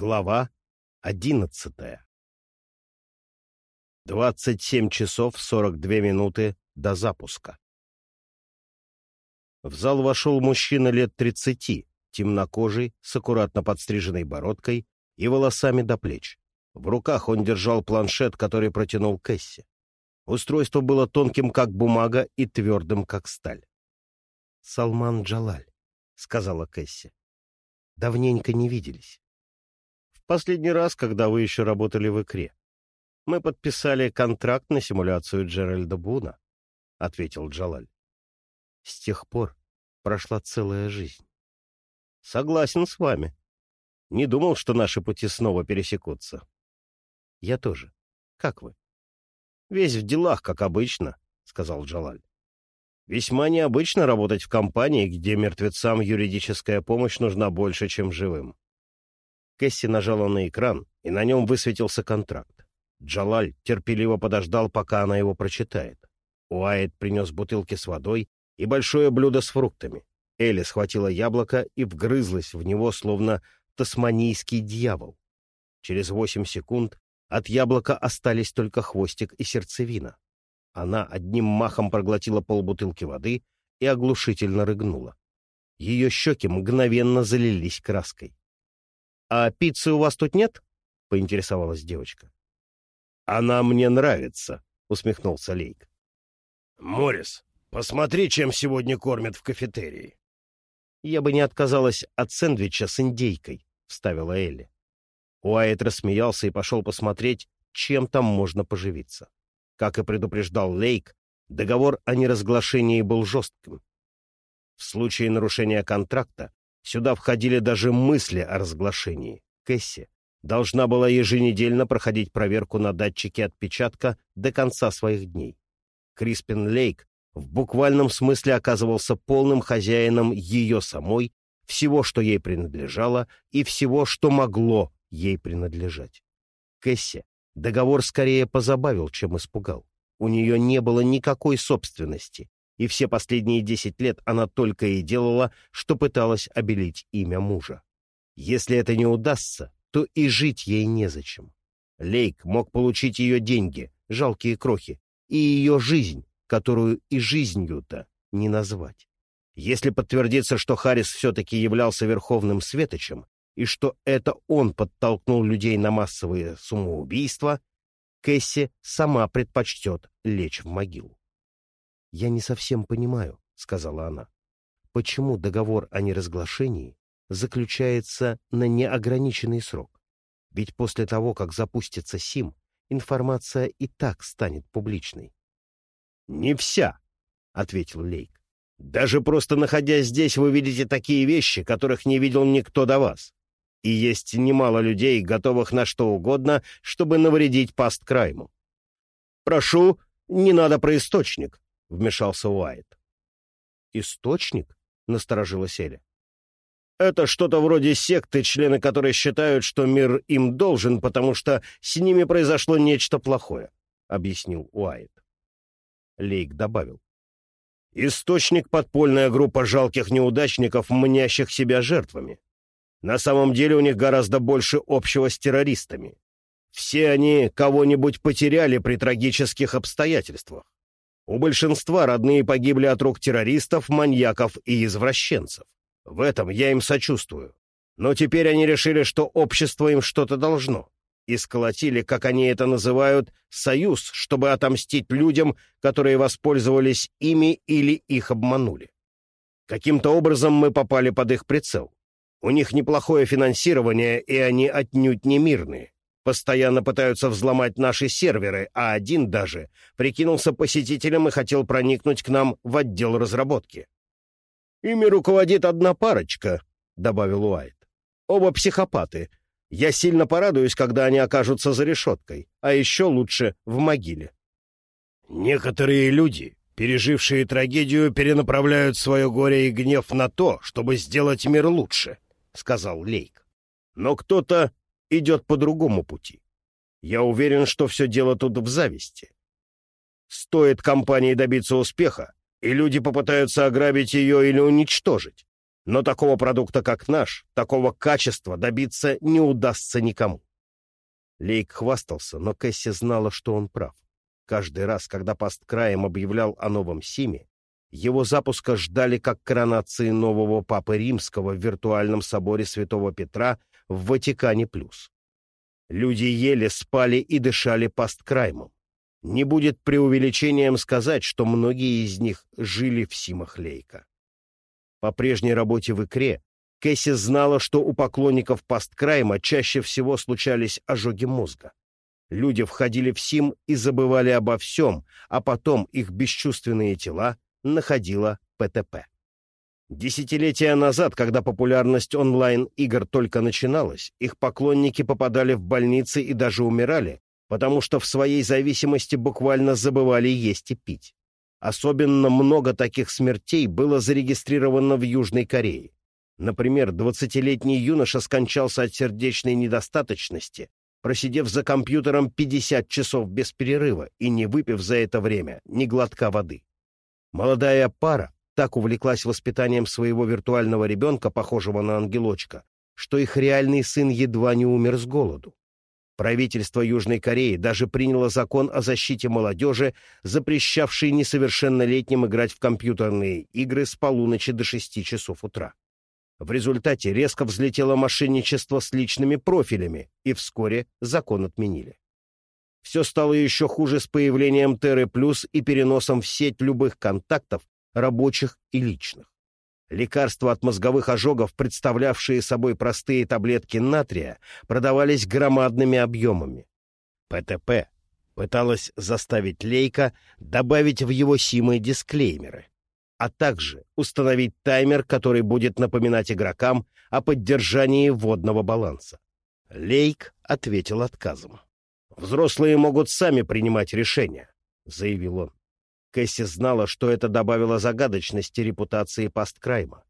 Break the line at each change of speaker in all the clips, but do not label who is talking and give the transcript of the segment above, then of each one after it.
Глава одиннадцатая. Двадцать семь часов сорок две минуты до запуска. В зал вошел мужчина лет тридцати, темнокожий, с аккуратно подстриженной бородкой и волосами до плеч. В руках он держал планшет, который протянул Кэсси. Устройство было тонким, как бумага, и твердым, как сталь. «Салман Джалаль», — сказала Кэсси. «Давненько не виделись». Последний раз, когда вы еще работали в икре. Мы подписали контракт на симуляцию Джеральда Буна, — ответил Джалаль. С тех пор прошла целая жизнь. Согласен с вами. Не думал, что наши пути снова пересекутся. Я тоже. Как вы? Весь в делах, как обычно, — сказал Джалаль. Весьма необычно работать в компании, где мертвецам юридическая помощь нужна больше, чем живым. Кэсси нажала на экран, и на нем высветился контракт. Джалаль терпеливо подождал, пока она его прочитает. Уайт принес бутылки с водой и большое блюдо с фруктами. Элли схватила яблоко и вгрызлась в него, словно тасманийский дьявол. Через восемь секунд от яблока остались только хвостик и сердцевина. Она одним махом проглотила полбутылки воды и оглушительно рыгнула. Ее щеки мгновенно залились краской. «А пиццы у вас тут нет?» — поинтересовалась девочка. «Она мне нравится», — усмехнулся Лейк. «Морис, посмотри, чем сегодня кормят в кафетерии». «Я бы не отказалась от сэндвича с индейкой», — вставила Элли. Уайт рассмеялся и пошел посмотреть, чем там можно поживиться. Как и предупреждал Лейк, договор о неразглашении был жестким. В случае нарушения контракта Сюда входили даже мысли о разглашении. Кэсси должна была еженедельно проходить проверку на датчике отпечатка до конца своих дней. Криспин Лейк в буквальном смысле оказывался полным хозяином ее самой, всего, что ей принадлежало, и всего, что могло ей принадлежать. Кэсси договор скорее позабавил, чем испугал. У нее не было никакой собственности, и все последние десять лет она только и делала, что пыталась обелить имя мужа. Если это не удастся, то и жить ей незачем. Лейк мог получить ее деньги, жалкие крохи, и ее жизнь, которую и жизнью-то не назвать. Если подтвердится, что Харрис все-таки являлся верховным светочем, и что это он подтолкнул людей на массовые самоубийства, Кэсси сама предпочтет лечь в могилу. «Я не совсем понимаю», — сказала она, — «почему договор о неразглашении заключается на неограниченный срок? Ведь после того, как запустится СИМ, информация и так станет публичной». «Не вся», — ответил Лейк. «Даже просто находясь здесь, вы видите такие вещи, которых не видел никто до вас. И есть немало людей, готовых на что угодно, чтобы навредить пасткрайму. Прошу, не надо про источник. — вмешался Уайт. «Источник?» — насторожилась Эля. «Это что-то вроде секты, члены которой считают, что мир им должен, потому что с ними произошло нечто плохое», — объяснил Уайт. Лейк добавил. «Источник — подпольная группа жалких неудачников, мнящих себя жертвами. На самом деле у них гораздо больше общего с террористами. Все они кого-нибудь потеряли при трагических обстоятельствах. У большинства родные погибли от рук террористов, маньяков и извращенцев. В этом я им сочувствую. Но теперь они решили, что общество им что-то должно. И сколотили, как они это называют, союз, чтобы отомстить людям, которые воспользовались ими или их обманули. Каким-то образом мы попали под их прицел. У них неплохое финансирование, и они отнюдь не мирные постоянно пытаются взломать наши серверы, а один даже прикинулся посетителем и хотел проникнуть к нам в отдел разработки. «Ими руководит одна парочка», — добавил Уайт. «Оба психопаты. Я сильно порадуюсь, когда они окажутся за решеткой, а еще лучше в могиле». «Некоторые люди, пережившие трагедию, перенаправляют свое горе и гнев на то, чтобы сделать мир лучше», — сказал Лейк. «Но кто-то идет по другому пути. Я уверен, что все дело тут в зависти. Стоит компании добиться успеха, и люди попытаются ограбить ее или уничтожить. Но такого продукта, как наш, такого качества добиться не удастся никому. Лейк хвастался, но Кэсси знала, что он прав. Каждый раз, когда посткраем объявлял о новом Симе, его запуска ждали как коронации нового Папы Римского в виртуальном соборе Святого Петра в Ватикане+. плюс. Люди ели, спали и дышали посткраймом. Не будет преувеличением сказать, что многие из них жили в Симах Лейка. По прежней работе в икре Кэсси знала, что у поклонников посткрайма чаще всего случались ожоги мозга. Люди входили в Сим и забывали обо всем, а потом их бесчувственные тела находила ПТП. Десятилетия назад, когда популярность онлайн-игр только начиналась, их поклонники попадали в больницы и даже умирали, потому что в своей зависимости буквально забывали есть и пить. Особенно много таких смертей было зарегистрировано в Южной Корее. Например, 20-летний юноша скончался от сердечной недостаточности, просидев за компьютером 50 часов без перерыва и не выпив за это время ни глотка воды. Молодая пара так увлеклась воспитанием своего виртуального ребенка, похожего на ангелочка, что их реальный сын едва не умер с голоду. Правительство Южной Кореи даже приняло закон о защите молодежи, запрещавший несовершеннолетним играть в компьютерные игры с полуночи до 6 часов утра. В результате резко взлетело мошенничество с личными профилями, и вскоре закон отменили. Все стало еще хуже с появлением Терры Плюс и переносом в сеть любых контактов, рабочих и личных. Лекарства от мозговых ожогов, представлявшие собой простые таблетки натрия, продавались громадными объемами. ПТП пыталась заставить Лейка добавить в его симы дисклеймеры, а также установить таймер, который будет напоминать игрокам о поддержании водного баланса. Лейк ответил отказом. Взрослые могут сами принимать решения, — заявил он. Кэсси знала, что это добавило загадочности репутации посткрайма.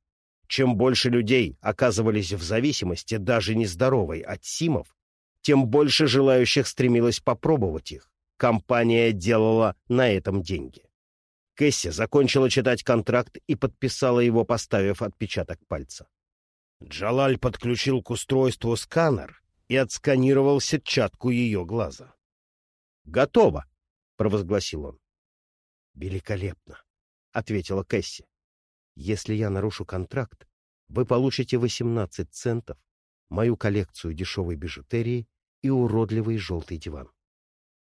Чем больше людей оказывались в зависимости, даже нездоровой, от симов, тем больше желающих стремилось попробовать их. Компания делала на этом деньги. Кэсси закончила читать контракт и подписала его, поставив отпечаток пальца. Джалаль подключил к устройству сканер и отсканировал сетчатку ее глаза. «Готово!» — провозгласил он. «Великолепно!» — ответила Кэсси. «Если я нарушу контракт, вы получите 18 центов, мою коллекцию дешевой бижутерии и уродливый желтый диван.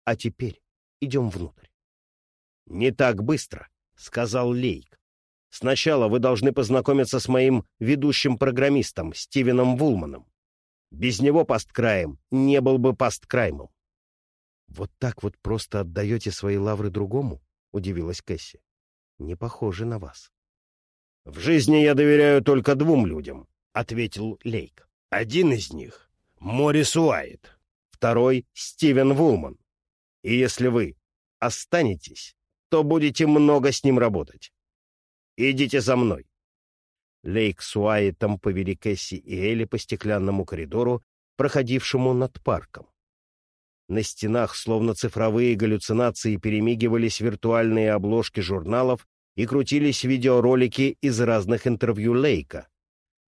А теперь идем внутрь». «Не так быстро», — сказал Лейк. «Сначала вы должны познакомиться с моим ведущим программистом Стивеном Вулманом. Без него посткраем не был бы посткраймом. — Вот так вот просто отдаете свои лавры другому? — удивилась Кэсси. — Не похоже на вас. — В жизни я доверяю только двум людям, — ответил Лейк. — Один из них — Морис Уайт, второй — Стивен Вулман. И если вы останетесь, то будете много с ним работать. Идите за мной. Лейк с Уайтом повели Кэсси и Элли по стеклянному коридору, проходившему над парком. На стенах, словно цифровые галлюцинации, перемигивались виртуальные обложки журналов и крутились видеоролики из разных интервью Лейка.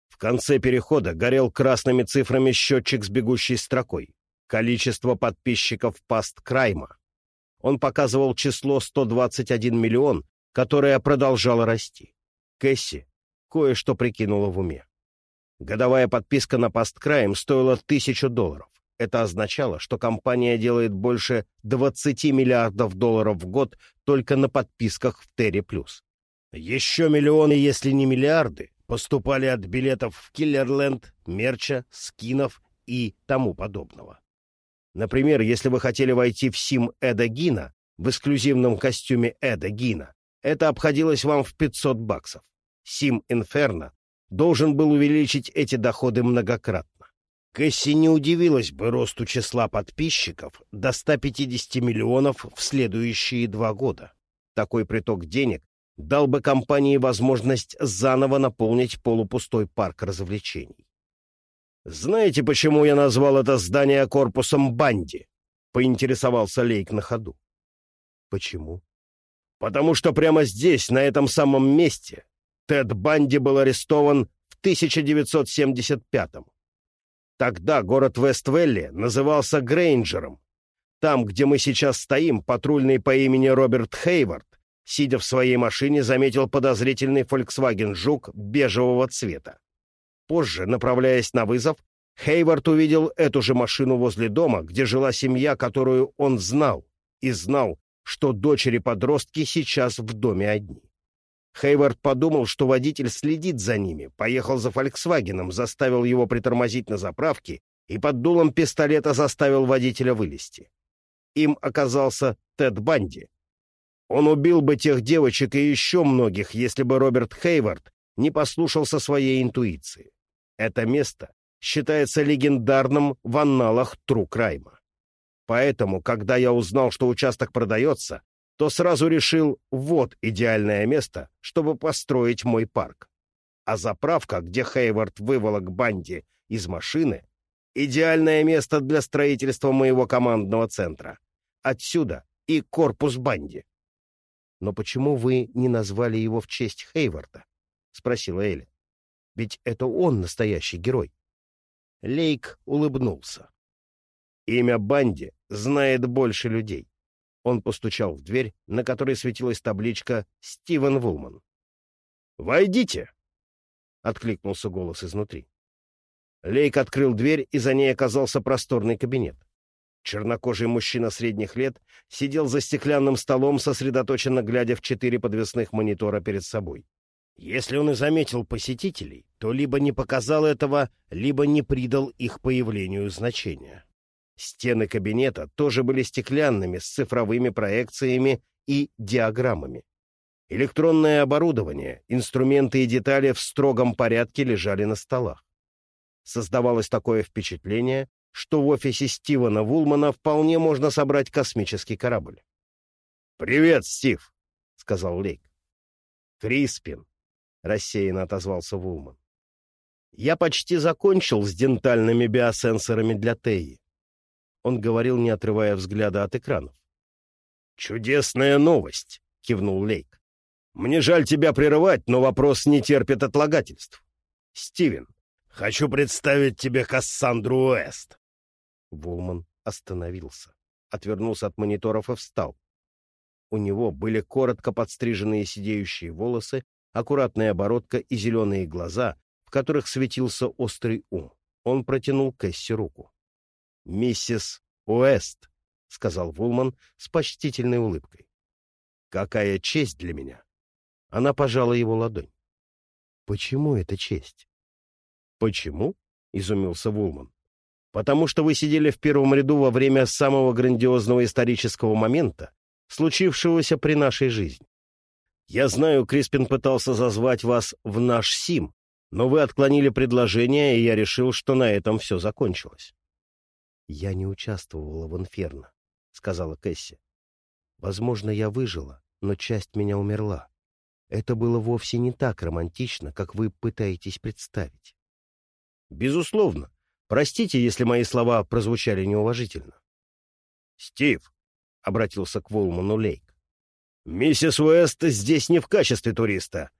В конце перехода горел красными цифрами счетчик с бегущей строкой. Количество подписчиков паст Крайма. Он показывал число 121 миллион, которое продолжало расти. Кэсси кое-что прикинула в уме. Годовая подписка на посткраем стоила тысячу долларов. Это означало, что компания делает больше 20 миллиардов долларов в год только на подписках в Терри+. Еще миллионы, если не миллиарды, поступали от билетов в Киллерленд, мерча, скинов и тому подобного. Например, если вы хотели войти в Сим Эда Гина в эксклюзивном костюме Эда Гина, это обходилось вам в 500 баксов. Сим Инферно должен был увеличить эти доходы многократно. Кэсси не удивилась бы росту числа подписчиков до 150 миллионов в следующие два года. Такой приток денег дал бы компании возможность заново наполнить полупустой парк развлечений. «Знаете, почему я назвал это здание корпусом Банди?» — поинтересовался Лейк на ходу. «Почему?» «Потому что прямо здесь, на этом самом месте, Тед Банди был арестован в 1975-м. Тогда город Вествелли назывался Грейнджером. Там, где мы сейчас стоим, патрульный по имени Роберт Хейвард, сидя в своей машине, заметил подозрительный Volkswagen Жук бежевого цвета. Позже, направляясь на вызов, Хейвард увидел эту же машину возле дома, где жила семья, которую он знал, и знал, что дочери-подростки сейчас в доме одни. Хейвард подумал, что водитель следит за ними, поехал за «Фольксвагеном», заставил его притормозить на заправке и под дулом пистолета заставил водителя вылезти. Им оказался Тед Банди. Он убил бы тех девочек и еще многих, если бы Роберт Хейвард не послушался своей интуиции. Это место считается легендарным в анналах Трукрайма. Поэтому, когда я узнал, что участок продается, то сразу решил, вот идеальное место, чтобы построить мой парк. А заправка, где Хейвард выволок Банди из машины, идеальное место для строительства моего командного центра. Отсюда и корпус Банди. «Но почему вы не назвали его в честь Хейварда?» — спросила Элли. «Ведь это он настоящий герой». Лейк улыбнулся. «Имя Банди знает больше людей. Он постучал в дверь, на которой светилась табличка «Стивен Вулман». «Войдите!» — откликнулся голос изнутри. Лейк открыл дверь, и за ней оказался просторный кабинет. Чернокожий мужчина средних лет сидел за стеклянным столом, сосредоточенно глядя в четыре подвесных монитора перед собой. Если он и заметил посетителей, то либо не показал этого, либо не придал их появлению значения. Стены кабинета тоже были стеклянными, с цифровыми проекциями и диаграммами. Электронное оборудование, инструменты и детали в строгом порядке лежали на столах. Создавалось такое впечатление, что в офисе Стивена Вулмана вполне можно собрать космический корабль. «Привет, Стив!» — сказал Лейк. «Криспин!» — рассеянно отозвался Вулман. «Я почти закончил с дентальными биосенсорами для Теи. Он говорил, не отрывая взгляда от экранов. «Чудесная новость!» — кивнул Лейк. «Мне жаль тебя прерывать, но вопрос не терпит отлагательств. Стивен, хочу представить тебе Кассандру Уэст». Вулман остановился, отвернулся от мониторов и встал. У него были коротко подстриженные сидеющие волосы, аккуратная оборотка и зеленые глаза, в которых светился острый ум. Он протянул Кэсси руку. «Миссис Уэст», — сказал Вулман с почтительной улыбкой. «Какая честь для меня!» Она пожала его ладонь. «Почему это честь?» «Почему?» — изумился Вулман. «Потому что вы сидели в первом ряду во время самого грандиозного исторического момента, случившегося при нашей жизни. Я знаю, Криспин пытался зазвать вас в наш Сим, но вы отклонили предложение, и я решил, что на этом все закончилось. «Я не участвовала в инферно», — сказала Кэсси. «Возможно, я выжила, но часть меня умерла. Это было вовсе не так романтично, как вы пытаетесь представить». «Безусловно. Простите, если мои слова прозвучали неуважительно». «Стив», — обратился к Волману Лейк, — «миссис Уэст здесь не в качестве туриста.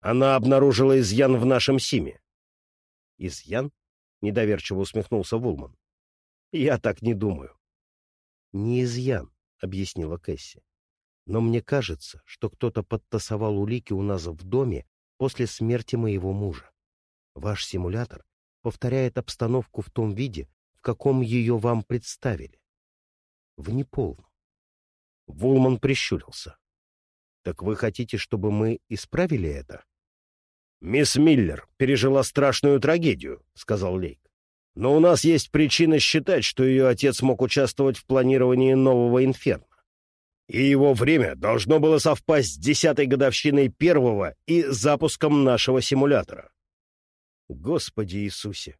Она обнаружила изъян в нашем Симе». «Изъян?» — недоверчиво усмехнулся Вулман. Я так не думаю. — Не изъян, — объяснила Кэсси. — Но мне кажется, что кто-то подтасовал улики у нас в доме после смерти моего мужа. Ваш симулятор повторяет обстановку в том виде, в каком ее вам представили. В неполном. Вулман прищурился. — Так вы хотите, чтобы мы исправили это? — Мисс Миллер пережила страшную трагедию, — сказал Лейк. Но у нас есть причина считать, что ее отец мог участвовать в планировании нового инферно. И его время должно было совпасть с десятой годовщиной первого и запуском нашего симулятора. Господи Иисусе!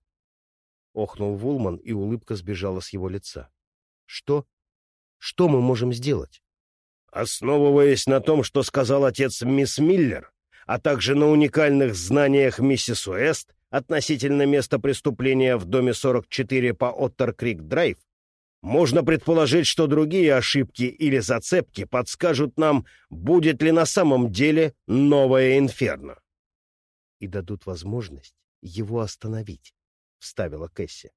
Охнул Вулман, и улыбка сбежала с его лица. Что? Что мы можем сделать? Основываясь на том, что сказал отец мисс Миллер, а также на уникальных знаниях миссис Уэст, относительно места преступления в доме 44 по Оттер-Крик-Драйв, можно предположить, что другие ошибки или зацепки подскажут нам, будет ли на самом деле новое инферно. и дадут возможность его остановить, — вставила Кэсси.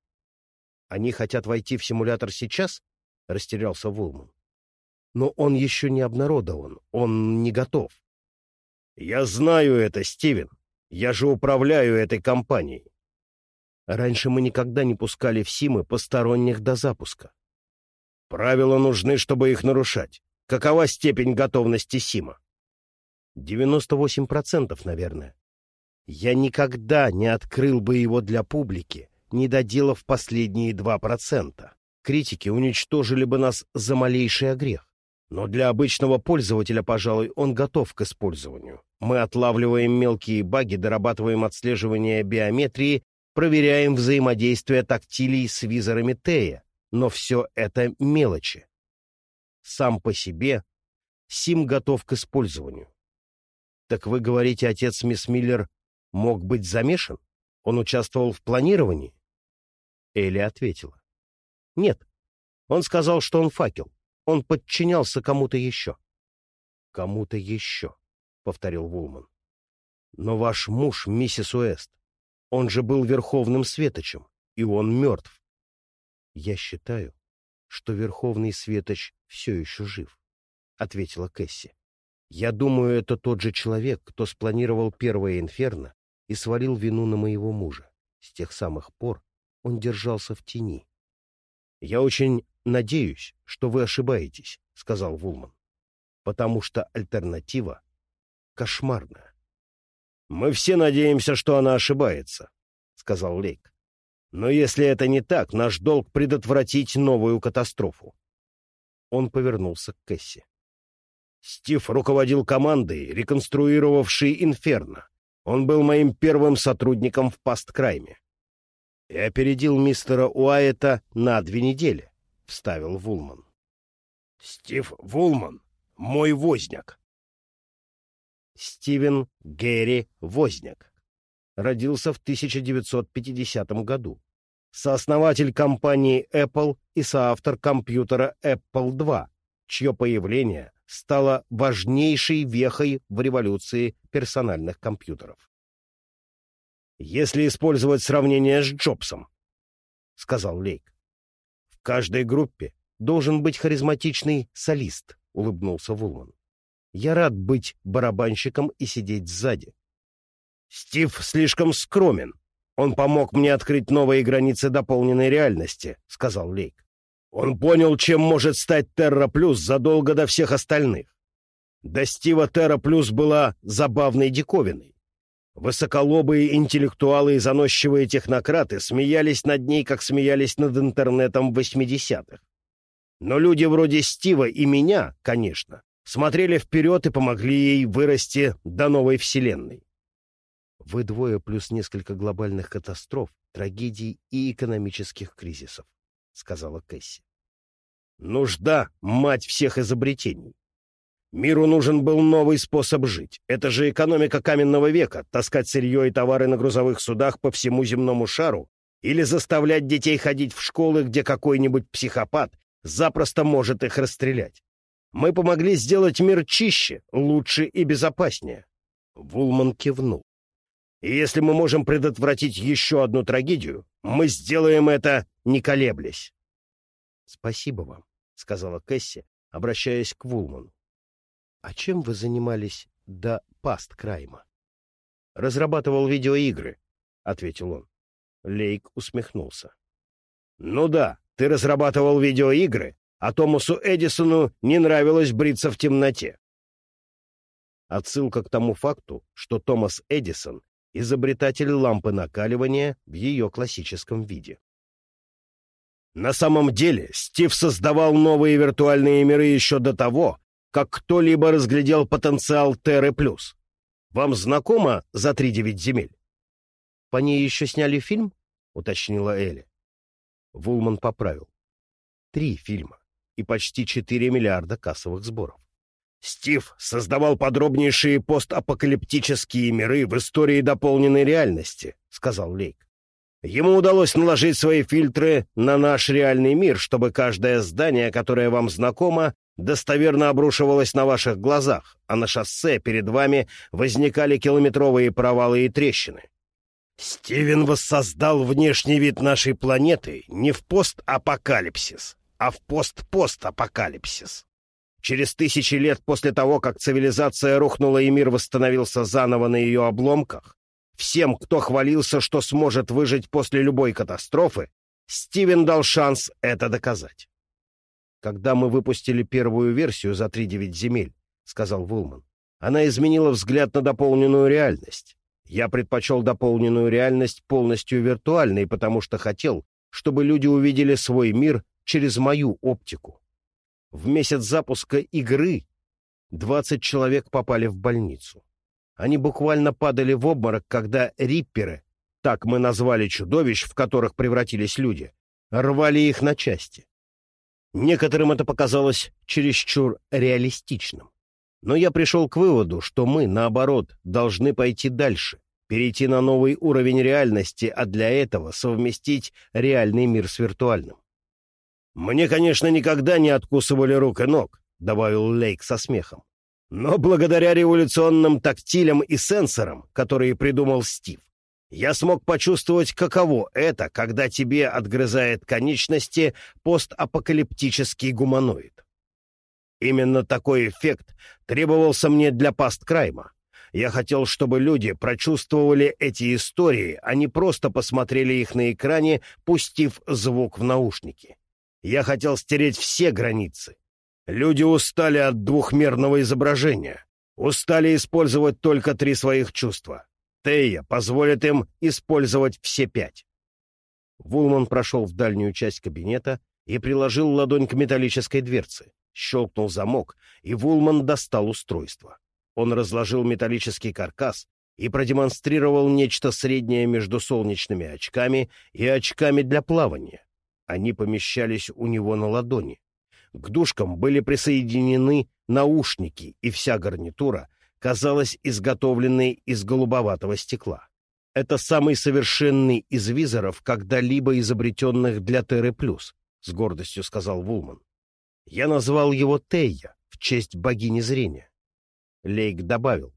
«Они хотят войти в симулятор сейчас?» — растерялся Вулман. «Но он еще не обнародован, он не готов». «Я знаю это, Стивен. Я же управляю этой компанией». Раньше мы никогда не пускали в Симы посторонних до запуска. Правила нужны, чтобы их нарушать. Какова степень готовности Сима? 98%, наверное. Я никогда не открыл бы его для публики, не доделав последние 2%. Критики уничтожили бы нас за малейший огрех. Но для обычного пользователя, пожалуй, он готов к использованию. Мы отлавливаем мелкие баги, дорабатываем отслеживание биометрии, проверяем взаимодействие тактилий с визорами Тея. Но все это мелочи. Сам по себе Сим готов к использованию. Так вы говорите, отец мисс Миллер мог быть замешан? Он участвовал в планировании? Элли ответила. Нет. Он сказал, что он факел. Он подчинялся кому-то еще. Кому-то еще, — повторил Вулман. Но ваш муж, миссис Уэст, он же был верховным светочем, и он мертв. Я считаю, что верховный светоч все еще жив, — ответила Кэсси. Я думаю, это тот же человек, кто спланировал первое инферно и свалил вину на моего мужа. С тех самых пор он держался в тени. «Я очень надеюсь, что вы ошибаетесь», — сказал Вулман, «потому что альтернатива кошмарная». «Мы все надеемся, что она ошибается», — сказал Лейк. «Но если это не так, наш долг предотвратить новую катастрофу». Он повернулся к Кэсси. Стив руководил командой, реконструировавшей «Инферно». Он был моим первым сотрудником в Пасткрайме. И опередил мистера Уайета на две недели, — вставил Вулман. Стив Вулман, мой возняк. Стивен Гэри Возняк. Родился в 1950 году. Сооснователь компании Apple и соавтор компьютера Apple II, чье появление стало важнейшей вехой в революции персональных компьютеров. «Если использовать сравнение с Джобсом», — сказал Лейк. «В каждой группе должен быть харизматичный солист», — улыбнулся Вулман. «Я рад быть барабанщиком и сидеть сзади». «Стив слишком скромен. Он помог мне открыть новые границы дополненной реальности», — сказал Лейк. Он понял, чем может стать Терра Плюс задолго до всех остальных. До Стива Терра Плюс была забавной диковиной. Высоколобые интеллектуалы и заносчивые технократы смеялись над ней, как смеялись над интернетом в 80-х. Но люди вроде Стива и меня, конечно, смотрели вперед и помогли ей вырасти до новой вселенной. Вы двое плюс несколько глобальных катастроф, трагедий и экономических кризисов. — сказала Кэсси. «Нужда — мать всех изобретений. Миру нужен был новый способ жить. Это же экономика каменного века — таскать сырье и товары на грузовых судах по всему земному шару или заставлять детей ходить в школы, где какой-нибудь психопат запросто может их расстрелять. Мы помогли сделать мир чище, лучше и безопаснее». Вулман кивнул. И если мы можем предотвратить еще одну трагедию, мы сделаем это, не колеблясь. — Спасибо вам, — сказала Кэсси, обращаясь к Вулману. — А чем вы занимались до паст-крайма? — Разрабатывал видеоигры, — ответил он. Лейк усмехнулся. — Ну да, ты разрабатывал видеоигры, а Томасу Эдисону не нравилось бриться в темноте. Отсылка к тому факту, что Томас Эдисон изобретатель лампы накаливания в ее классическом виде. На самом деле Стив создавал новые виртуальные миры еще до того, как кто-либо разглядел потенциал Терры Плюс. Вам знакомо «За три девять земель»? По ней еще сняли фильм? — уточнила Элли. Вулман поправил. Три фильма и почти четыре миллиарда кассовых сборов. Стив создавал подробнейшие постапокалиптические миры в истории дополненной реальности, — сказал Лейк. Ему удалось наложить свои фильтры на наш реальный мир, чтобы каждое здание, которое вам знакомо, достоверно обрушивалась на ваших глазах, а на шоссе перед вами возникали километровые провалы и трещины. Стивен воссоздал внешний вид нашей планеты не в постапокалипсис, а в постпостапокалипсис. Через тысячи лет после того, как цивилизация рухнула и мир восстановился заново на ее обломках, всем, кто хвалился, что сможет выжить после любой катастрофы, Стивен дал шанс это доказать. «Когда мы выпустили первую версию за 3-9 земель», — сказал Вулман, — «она изменила взгляд на дополненную реальность. Я предпочел дополненную реальность полностью виртуальной, потому что хотел, чтобы люди увидели свой мир через мою оптику. В месяц запуска игры 20 человек попали в больницу. Они буквально падали в обморок, когда рипперы, так мы назвали чудовищ, в которых превратились люди, рвали их на части. Некоторым это показалось чересчур реалистичным. Но я пришел к выводу, что мы, наоборот, должны пойти дальше, перейти на новый уровень реальности, а для этого совместить реальный мир с виртуальным. «Мне, конечно, никогда не откусывали рук и ног», — добавил Лейк со смехом. «Но благодаря революционным тактилям и сенсорам, которые придумал Стив, я смог почувствовать, каково это, когда тебе отгрызает конечности постапокалиптический гуманоид. Именно такой эффект требовался мне для пасткрайма. Я хотел, чтобы люди прочувствовали эти истории, а не просто посмотрели их на экране, пустив звук в наушники. Я хотел стереть все границы. Люди устали от двухмерного изображения, устали использовать только три своих чувства. Тея позволит им использовать все пять. Вулман прошел в дальнюю часть кабинета и приложил ладонь к металлической дверце. Щелкнул замок, и Вулман достал устройство. Он разложил металлический каркас и продемонстрировал нечто среднее между солнечными очками и очками для плавания. Они помещались у него на ладони. К дужкам были присоединены наушники, и вся гарнитура казалась изготовленной из голубоватого стекла. Это самый совершенный из визоров, когда-либо изобретенных для Терры Плюс, — с гордостью сказал Вулман. Я назвал его Тея в честь богини зрения. Лейк добавил.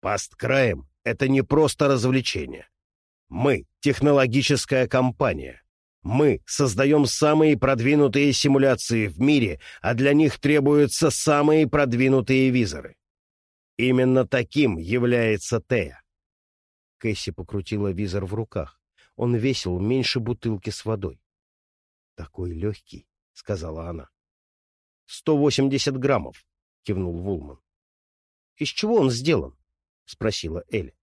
Пасткраем — это не просто развлечение. Мы — технологическая компания. Мы создаем самые продвинутые симуляции в мире, а для них требуются самые продвинутые визоры. Именно таким является Тея. Кэсси покрутила визор в руках. Он весил меньше бутылки с водой. «Такой легкий», — сказала она. «Сто восемьдесят граммов», — кивнул Вулман. «Из чего он сделан?» — спросила Элли.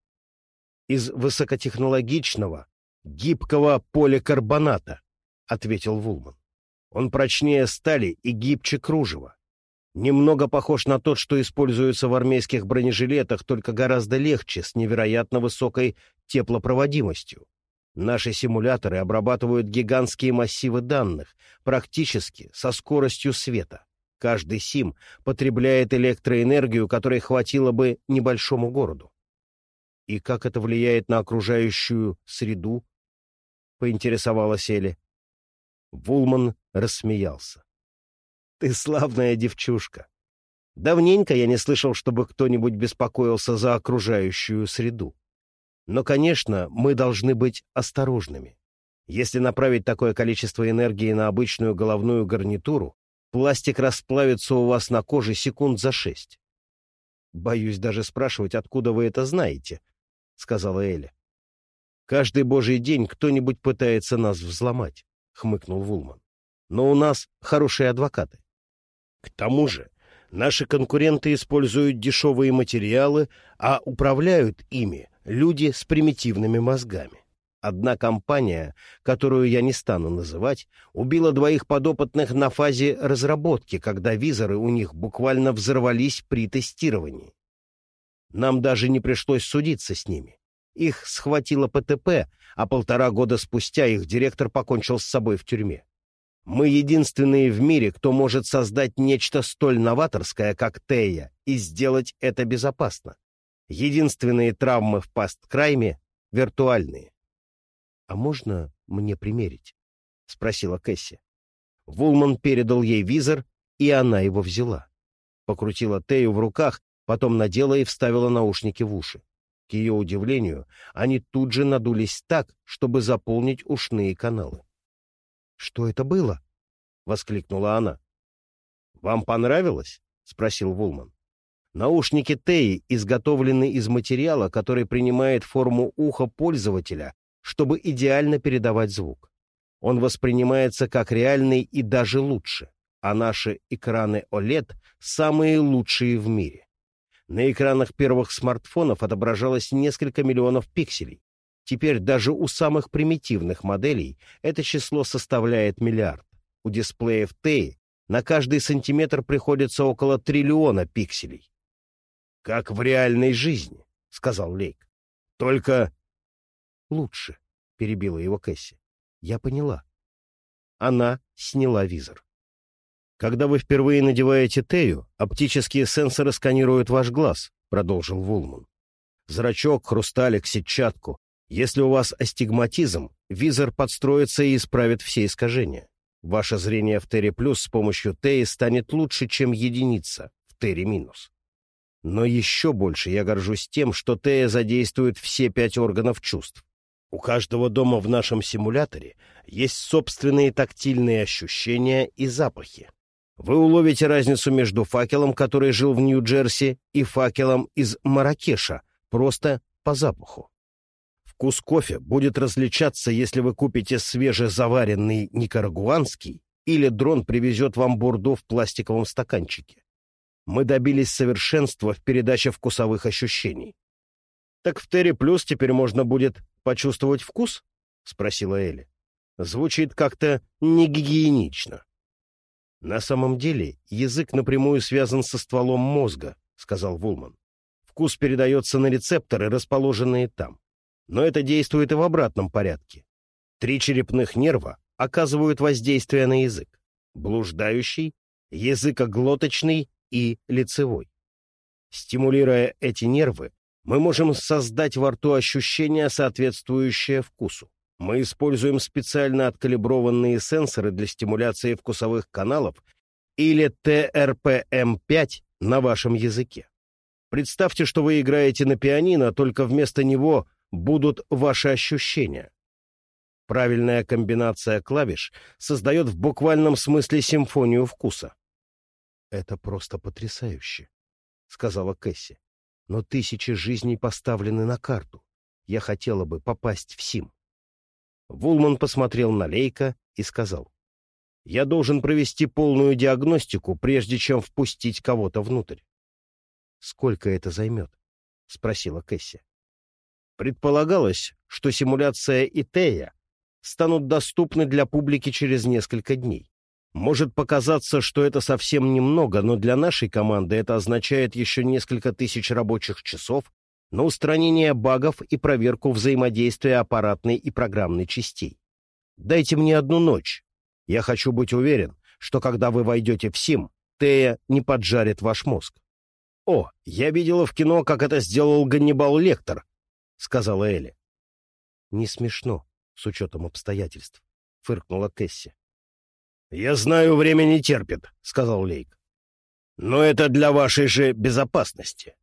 «Из высокотехнологичного, гибкого поликарбоната», — ответил Вулман. «Он прочнее стали и гибче кружева. Немного похож на тот, что используется в армейских бронежилетах, только гораздо легче, с невероятно высокой теплопроводимостью. Наши симуляторы обрабатывают гигантские массивы данных, практически со скоростью света. Каждый сим потребляет электроэнергию, которой хватило бы небольшому городу. И как это влияет на окружающую среду? Поинтересовалась Элли. Вулман рассмеялся. «Ты славная девчушка. Давненько я не слышал, чтобы кто-нибудь беспокоился за окружающую среду. Но, конечно, мы должны быть осторожными. Если направить такое количество энергии на обычную головную гарнитуру, пластик расплавится у вас на коже секунд за шесть. «Боюсь даже спрашивать, откуда вы это знаете», — сказала Эля. «Каждый божий день кто-нибудь пытается нас взломать», — хмыкнул Вулман. «Но у нас хорошие адвокаты. К тому же наши конкуренты используют дешевые материалы, а управляют ими люди с примитивными мозгами. Одна компания, которую я не стану называть, убила двоих подопытных на фазе разработки, когда визоры у них буквально взорвались при тестировании. Нам даже не пришлось судиться с ними. Их схватило ПТП, а полтора года спустя их директор покончил с собой в тюрьме. Мы единственные в мире, кто может создать нечто столь новаторское, как Тея, и сделать это безопасно. Единственные травмы в пасткрайме — виртуальные. — А можно мне примерить? — спросила Кэсси. Вулман передал ей визор, и она его взяла. Покрутила Тею в руках, потом надела и вставила наушники в уши. К ее удивлению, они тут же надулись так, чтобы заполнить ушные каналы. «Что это было?» — воскликнула она. «Вам понравилось?» — спросил Вулман. Наушники Теи изготовлены из материала, который принимает форму уха пользователя, чтобы идеально передавать звук. Он воспринимается как реальный и даже лучше, а наши экраны OLED самые лучшие в мире. На экранах первых смартфонов отображалось несколько миллионов пикселей. Теперь даже у самых примитивных моделей это число составляет миллиард. У дисплеев TEI на каждый сантиметр приходится около триллиона пикселей. «Как в реальной жизни», — сказал Лейк. «Только...» «Лучше», — перебила его Кэсси. «Я поняла». Она сняла визор. «Когда вы впервые надеваете Тею, оптические сенсоры сканируют ваш глаз», — продолжил Вулман. «Зрачок, хрусталик, сетчатку. Если у вас астигматизм, визор подстроится и исправит все искажения. Ваше зрение в Терри плюс с помощью Теи станет лучше, чем единица в Терри минус. Но еще больше я горжусь тем, что Тея задействует все пять органов чувств. У каждого дома в нашем симуляторе есть собственные тактильные ощущения и запахи. Вы уловите разницу между факелом, который жил в Нью-Джерси, и факелом из Маракеша, просто по запаху. Вкус кофе будет различаться, если вы купите свежезаваренный никарагуанский или дрон привезет вам бурду в пластиковом стаканчике. Мы добились совершенства в передаче вкусовых ощущений. «Так в Терри Плюс теперь можно будет почувствовать вкус?» — спросила Элли. Звучит как-то негигиенично. «На самом деле язык напрямую связан со стволом мозга», — сказал Вулман. «Вкус передается на рецепторы, расположенные там. Но это действует и в обратном порядке. Три черепных нерва оказывают воздействие на язык. Блуждающий, языкоглоточный и лицевой. Стимулируя эти нервы, мы можем создать во рту ощущение, соответствующее вкусу. Мы используем специально откалиброванные сенсоры для стимуляции вкусовых каналов или ТРПМ-5 на вашем языке. Представьте, что вы играете на пианино, только вместо него будут ваши ощущения. Правильная комбинация клавиш создает в буквальном смысле симфонию вкуса. «Это просто потрясающе», — сказала Кэсси. «Но тысячи жизней поставлены на карту. Я хотела бы попасть в Сим». Вулман посмотрел на Лейка и сказал, «Я должен провести полную диагностику, прежде чем впустить кого-то внутрь». «Сколько это займет?» — спросила Кэсси. Предполагалось, что симуляция и станут доступны для публики через несколько дней. Может показаться, что это совсем немного, но для нашей команды это означает еще несколько тысяч рабочих часов на устранение багов и проверку взаимодействия аппаратной и программной частей. Дайте мне одну ночь. Я хочу быть уверен, что когда вы войдете в СИМ, Тея не поджарит ваш мозг. О, я видела в кино, как это сделал Ганнибал Лектор, — сказала Элли. Не смешно, с учетом обстоятельств, — фыркнула Кэсси. «Я знаю, время не терпит», — сказал Лейк. «Но это для вашей же безопасности.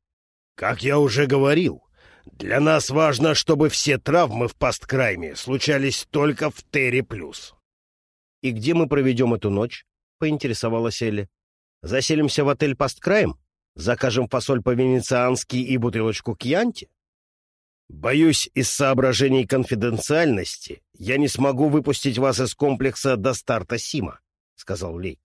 Как я уже говорил, для нас важно, чтобы все травмы в пасткрайме случались только в Терри плюс. «И где мы проведем эту ночь?» — поинтересовалась Элли. «Заселимся в отель Пасткрайм? Закажем фасоль по-венециански и бутылочку кьянти?» «Боюсь, из соображений конфиденциальности я не смогу выпустить вас из комплекса до старта Сима», — сказал Лейк.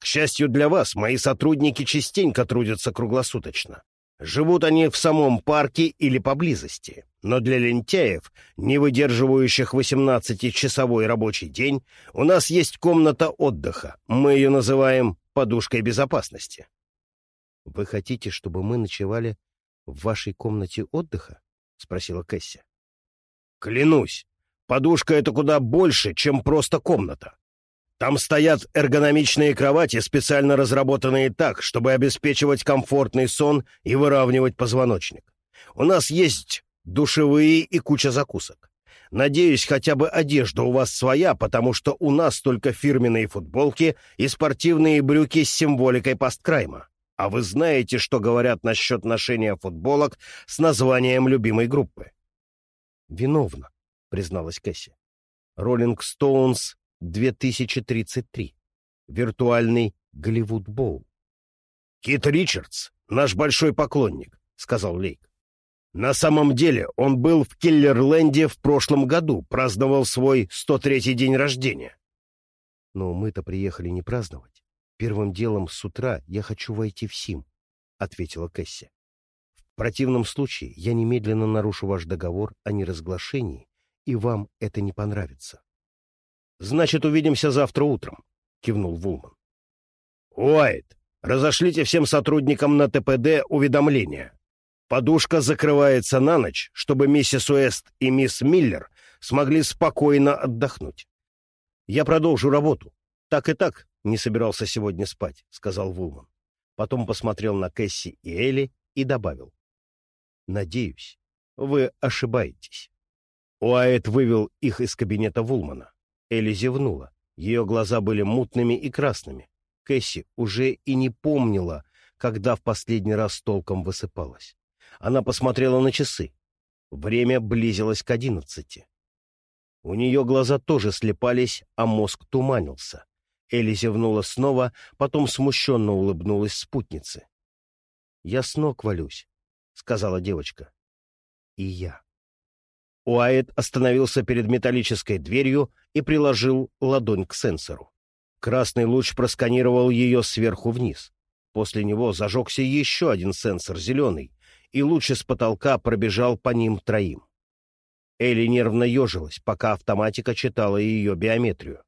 «К счастью для вас, мои сотрудники частенько трудятся круглосуточно. Живут они в самом парке или поблизости. Но для лентяев, не выдерживающих 18-часовой рабочий день, у нас есть комната отдыха. Мы ее называем подушкой безопасности. — Вы хотите, чтобы мы ночевали в вашей комнате отдыха? — спросила Кэсси. — Клянусь, подушка — это куда больше, чем просто комната. Там стоят эргономичные кровати, специально разработанные так, чтобы обеспечивать комфортный сон и выравнивать позвоночник. У нас есть душевые и куча закусок. Надеюсь, хотя бы одежда у вас своя, потому что у нас только фирменные футболки и спортивные брюки с символикой посткрайма. А вы знаете, что говорят насчет ношения футболок с названием любимой группы?» «Виновна», — призналась Кэсси. «Роллинг Стоунс 2033. Виртуальный Голливуд Боул». «Кит Ричардс, наш большой поклонник», — сказал Лейк. На самом деле он был в Киллерленде в прошлом году, праздновал свой 103-й день рождения.
Но мы-то приехали не праздновать. Первым делом с утра я хочу войти в Сим, — ответила Кэсси. В противном случае я немедленно нарушу ваш договор о неразглашении, и вам это не понравится.
— Значит, увидимся завтра утром, — кивнул Вулман. — Уайт, разошлите всем сотрудникам на ТПД уведомления. Подушка закрывается на ночь, чтобы миссис Уэст и мисс Миллер смогли спокойно отдохнуть. Я продолжу работу. Так и так не собирался сегодня спать, — сказал Вулман. Потом посмотрел на Кэсси и Элли и добавил. Надеюсь, вы ошибаетесь. Уайт вывел их из кабинета Вулмана. Элли зевнула. Ее глаза были мутными и красными. Кэсси уже и не помнила, когда в последний раз толком высыпалась. Она посмотрела на часы. Время близилось к одиннадцати. У нее глаза тоже слепались, а мозг туманился. Элли зевнула снова, потом смущенно улыбнулась спутнице. «Я с ног валюсь», — сказала девочка. «И я». Уайт остановился перед металлической дверью и приложил ладонь к сенсору. Красный луч просканировал ее сверху вниз. После него зажегся еще один сенсор, зеленый, и луч из потолка пробежал по ним троим. Элли нервно ежилась, пока автоматика читала ее биометрию.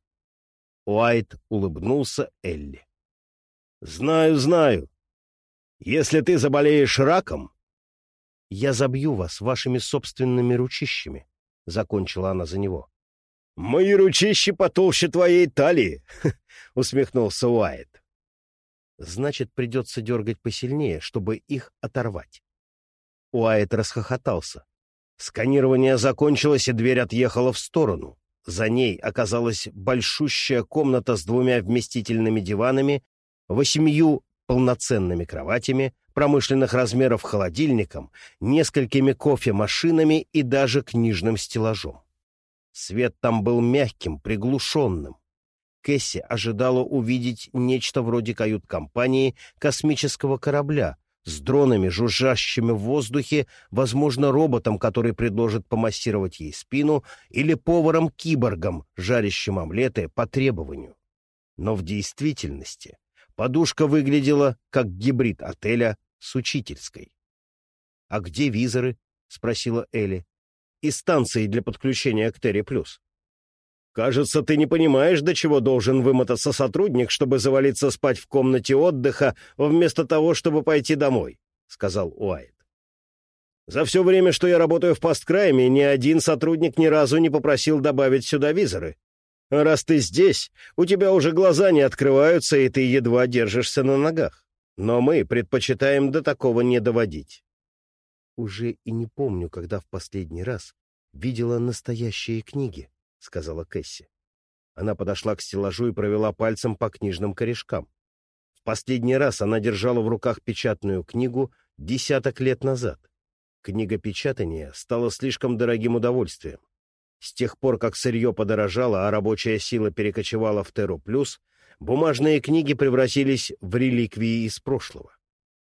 Уайт улыбнулся Элли. «Знаю, знаю. Если ты заболеешь раком...» «Я забью вас вашими собственными ручищами», — закончила она за него. «Мои ручищи потолще твоей талии», — усмехнулся Уайт. «Значит, придется дергать посильнее, чтобы их оторвать». Уайт расхохотался. Сканирование закончилось, и дверь отъехала в сторону. За ней оказалась большущая комната с двумя вместительными диванами, восемью полноценными кроватями, промышленных размеров холодильником, несколькими кофемашинами и даже книжным стеллажом. Свет там был мягким, приглушенным. Кэсси ожидала увидеть нечто вроде кают-компании космического корабля, с дронами, жужжащими в воздухе, возможно, роботом, который предложит помассировать ей спину, или поваром-киборгом, жарящим омлеты по требованию. Но в действительности подушка выглядела как гибрид отеля с учительской. — А где визоры? — спросила Элли. — И станции для подключения к Терри Плюс. «Кажется, ты не понимаешь, до чего должен вымотаться сотрудник, чтобы завалиться спать в комнате отдыха, вместо того, чтобы пойти домой», — сказал Уайт. «За все время, что я работаю в посткрайме, ни один сотрудник ни разу не попросил добавить сюда визоры. Раз ты здесь, у тебя уже глаза не открываются, и ты едва держишься на ногах. Но мы предпочитаем до такого не доводить».
Уже и не помню, когда в последний раз видела настоящие книги, — сказала Кэсси. Она подошла к стеллажу и провела пальцем по книжным корешкам. В последний раз она держала в руках печатную книгу десяток лет назад. Книга печатания стала слишком дорогим удовольствием. С тех пор, как сырье подорожало, а рабочая сила перекочевала в Терру Плюс, бумажные книги превратились в реликвии из прошлого.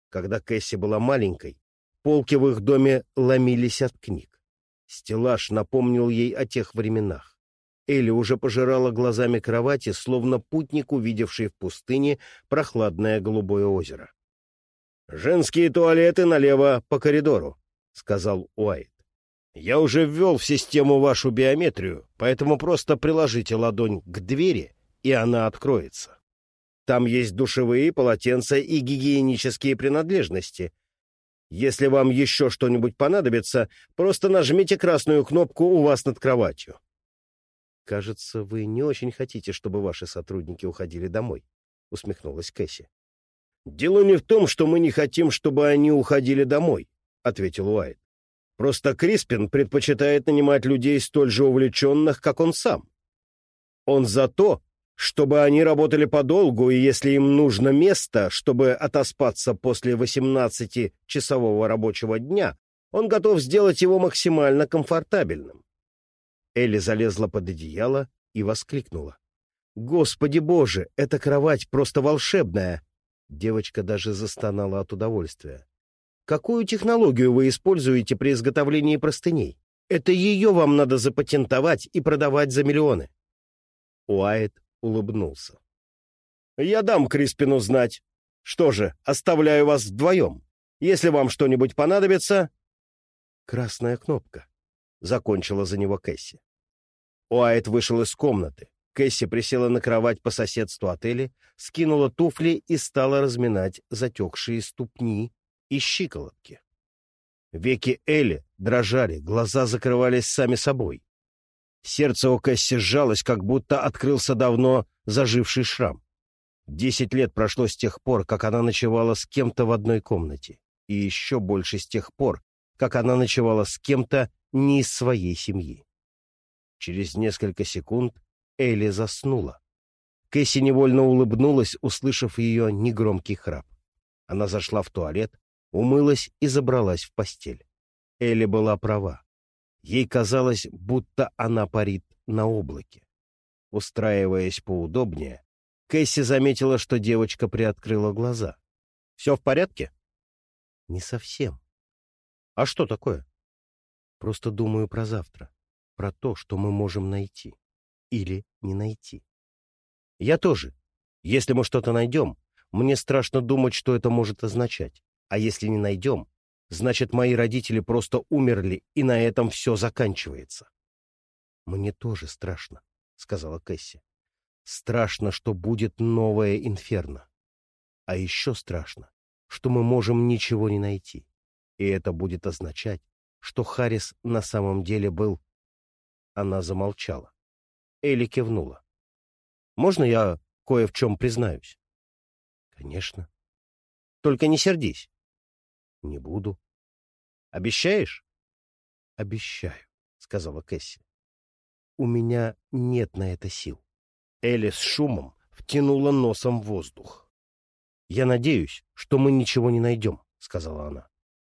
Когда Кэсси была маленькой, полки в их доме ломились от книг. Стеллаж напомнил ей о тех временах. Элли уже пожирала глазами кровати, словно путник, увидевший в пустыне прохладное голубое озеро. «Женские туалеты налево по коридору», — сказал Уайт. «Я уже ввел в систему вашу биометрию, поэтому просто приложите ладонь к двери, и она откроется. Там есть душевые, полотенца и гигиенические принадлежности. Если вам еще что-нибудь понадобится, просто нажмите красную кнопку у вас над кроватью. «Кажется, вы не очень хотите, чтобы ваши сотрудники уходили домой», — усмехнулась Кэсси.
«Дело не в том, что мы не хотим, чтобы они уходили домой», — ответил Уайт. Просто Криспин предпочитает нанимать людей столь же увлеченных, как он сам. Он за то, чтобы они работали подолгу, и если им нужно место, чтобы отоспаться после 18-часового рабочего дня, он готов сделать его максимально комфортабельным. Элли залезла под одеяло и воскликнула. «Господи боже, эта кровать просто волшебная!» Девочка даже застонала от удовольствия. «Какую технологию вы используете при изготовлении простыней? Это ее вам надо запатентовать и продавать за миллионы». Уайт улыбнулся. «Я дам Криспину знать. Что же, оставляю вас вдвоем. Если вам что-нибудь понадобится...» «Красная кнопка», — закончила за него Кэсси. Уайт вышел из комнаты. Кэсси присела на кровать по соседству отеля, скинула туфли и стала разминать затекшие ступни и щиколотки. Веки Элли дрожали, глаза закрывались сами собой. Сердце у Кэсси сжалось, как будто открылся давно заживший шрам. Десять лет прошло с тех пор, как она ночевала с кем-то в одной комнате, и еще больше с тех пор, как она ночевала с кем-то не из своей семьи. Через несколько секунд Элли заснула. Кэсси невольно улыбнулась, услышав ее негромкий храп. Она зашла в туалет, умылась и забралась в постель. Элли была права. Ей казалось, будто она парит на облаке. Устраиваясь поудобнее, Кэсси заметила, что девочка приоткрыла глаза. «Все в порядке?» «Не совсем». «А что такое?» «Просто думаю про завтра, про то, что мы можем найти. Или не найти». «Я тоже. Если мы что-то найдем, мне страшно думать, что это может означать. А если не найдем, Значит, мои родители просто умерли, и на этом все заканчивается. — Мне тоже страшно, — сказала Кэсси. — Страшно, что будет новое инферно. А еще страшно, что мы можем ничего не найти. И это будет означать, что Харрис на самом деле был... Она замолчала. Элли кивнула. — Можно я кое в чем признаюсь? — Конечно. — Только не сердись. — Не буду. Обещаешь? — Обещаю, — сказала Кэсси. — У меня нет на это сил. Элли с шумом втянула носом воздух. — Я надеюсь, что мы ничего не найдем, — сказала она. —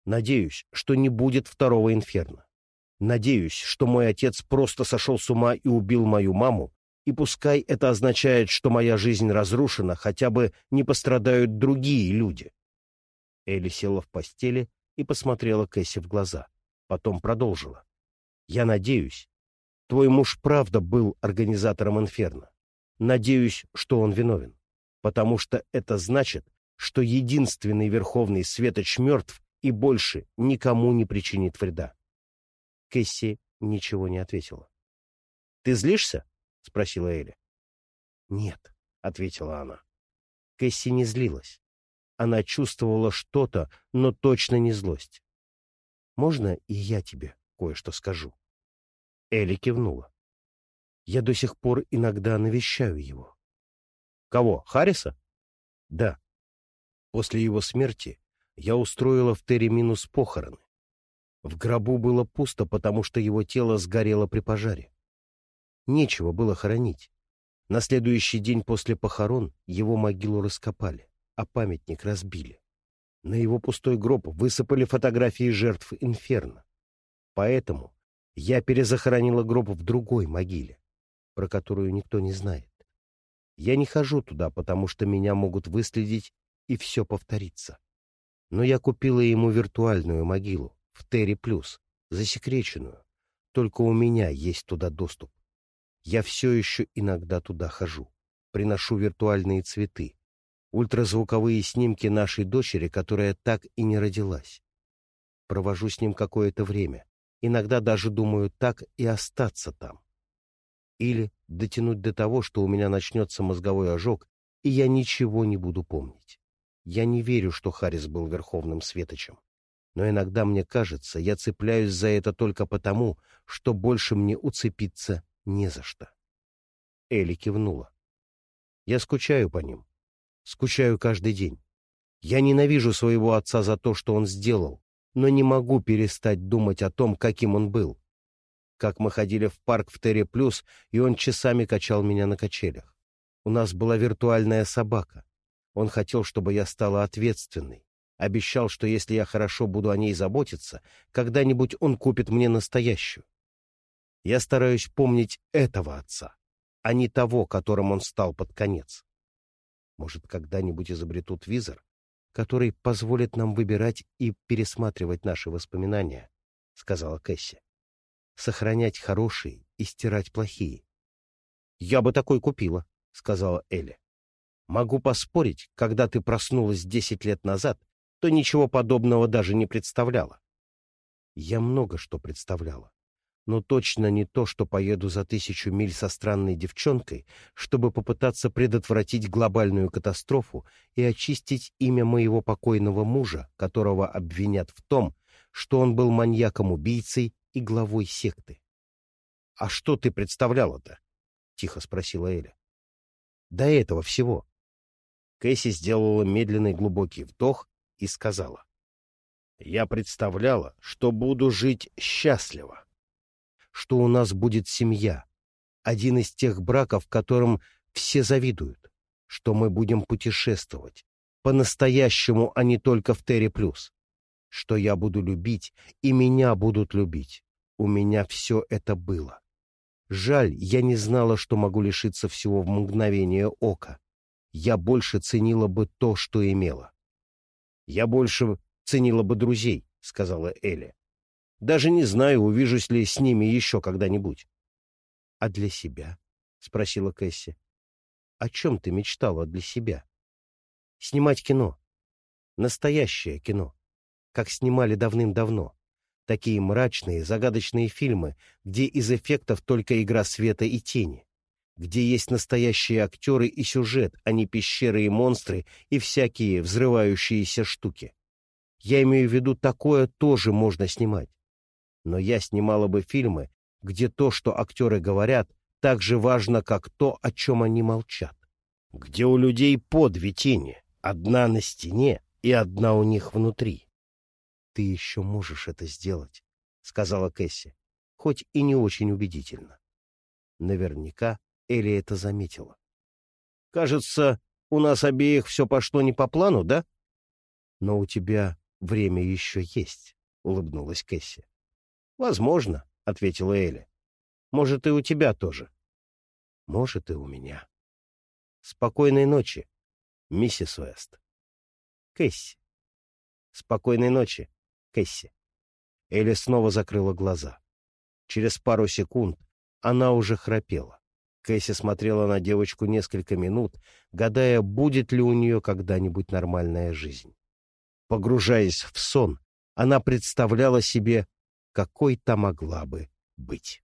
Надеюсь, что не будет второго инферно. Надеюсь, что мой отец просто сошел с ума и убил мою маму, и пускай это означает, что моя жизнь разрушена, хотя бы не пострадают другие люди. Элли села в постели и посмотрела Кэсси в глаза. Потом продолжила. «Я надеюсь, твой муж правда был организатором инферно. Надеюсь, что он виновен, потому что это значит, что единственный Верховный Светоч мертв и больше никому не причинит вреда». Кэсси ничего не ответила. «Ты злишься?» — спросила Эля. «Нет», — ответила она. Кэсси не злилась. Она чувствовала что-то, но точно не злость. «Можно и я тебе кое-что скажу?» Элли кивнула. «Я до сих пор иногда навещаю его». «Кого, Харриса?» «Да. После его смерти я устроила в Терри минус похороны. В гробу было пусто, потому что его тело сгорело при пожаре. Нечего было хоронить. На следующий день после похорон его могилу раскопали а памятник разбили. На его пустой гроб высыпали фотографии жертв инферно. Поэтому я перезахоронила гроб в другой могиле, про которую никто не знает. Я не хожу туда, потому что меня могут выследить, и все повторится. Но я купила ему виртуальную могилу в Терри Плюс, засекреченную. Только у меня есть туда доступ. Я все еще иногда туда хожу, приношу виртуальные цветы, ультразвуковые снимки нашей дочери, которая так и не родилась. Провожу с ним какое-то время. Иногда даже думаю так и остаться там. Или дотянуть до того, что у меня начнется мозговой ожог, и я ничего не буду помнить. Я не верю, что Харрис был Верховным Светочем. Но иногда мне кажется, я цепляюсь за это только потому, что больше мне уцепиться не за что. Элли кивнула. Я скучаю по ним. Скучаю каждый день. Я ненавижу своего отца за то, что он сделал,
но не могу перестать думать о том, каким он был. Как мы ходили в парк в Терри Плюс, и он часами качал меня на качелях. У нас была виртуальная собака. Он хотел, чтобы я стала ответственной. Обещал, что если я хорошо буду о ней заботиться, когда-нибудь он купит мне настоящую. Я стараюсь помнить этого отца, а не того, которым он стал под конец. Может, когда-нибудь изобретут визор, который позволит нам выбирать и пересматривать наши воспоминания, — сказала Кэсси. Сохранять хорошие и стирать плохие. — Я бы такой купила, — сказала Элли. — Могу поспорить, когда ты проснулась десять лет назад, то ничего подобного даже не представляла. Я много что представляла но точно не то, что поеду за тысячу миль со странной девчонкой, чтобы попытаться предотвратить глобальную катастрофу и очистить имя моего покойного мужа, которого обвинят в том, что он был маньяком-убийцей и главой секты. — А что ты представляла-то? — тихо спросила Эля. — До этого всего. Кэсси сделала медленный глубокий вдох и сказала. — Я представляла, что буду жить счастливо что у нас будет семья, один из тех браков, которым все завидуют, что мы будем путешествовать, по-настоящему, а не только в Терри Плюс, что я буду любить, и меня будут любить. У меня все это было. Жаль, я не знала, что могу лишиться всего в мгновение ока. Я больше ценила бы то, что имела. — Я больше ценила бы друзей, — сказала Эля. Даже не знаю, увижусь ли с ними еще когда-нибудь. — А для себя? — спросила Кэсси. — О чем ты мечтала для себя? — Снимать кино. Настоящее кино. Как снимали давным-давно. Такие мрачные, загадочные фильмы, где из эффектов только игра света и тени. Где есть настоящие актеры и сюжет, а не пещеры и монстры и всякие взрывающиеся штуки. Я имею в виду, такое тоже можно снимать но я снимала бы фильмы, где то, что актеры говорят, так же важно, как то, о чем они молчат. Где у людей по две тени, одна на стене и одна у них внутри. — Ты еще можешь это сделать, — сказала Кэсси, хоть и не очень убедительно. Наверняка Элли это заметила. — Кажется, у нас обеих все пошло не по плану, да? — Но у тебя время еще есть, — улыбнулась Кэсси. «Возможно», — ответила Эля. «Может, и у тебя тоже». «Может, и у меня». «Спокойной ночи, миссис Уэст». «Кэсси». «Спокойной ночи, Кэсси». Эля снова закрыла глаза. Через пару секунд она уже храпела. Кэсси смотрела на девочку несколько минут, гадая, будет ли у нее когда-нибудь нормальная жизнь. Погружаясь в сон, она представляла себе какой-то могла бы быть.